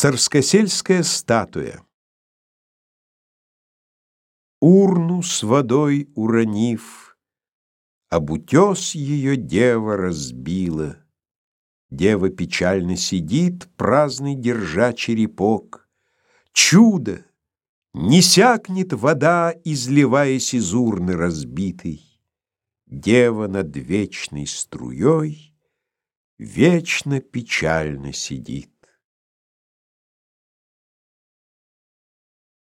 Царскосельская статуя Урну с водой уронив, Об утес ее дева разбила. Дева печально сидит, праздный держа черепок. Чудо! Не сякнет вода, изливаясь из урны разбитой. Дева над вечной струей Вечно печально сидит.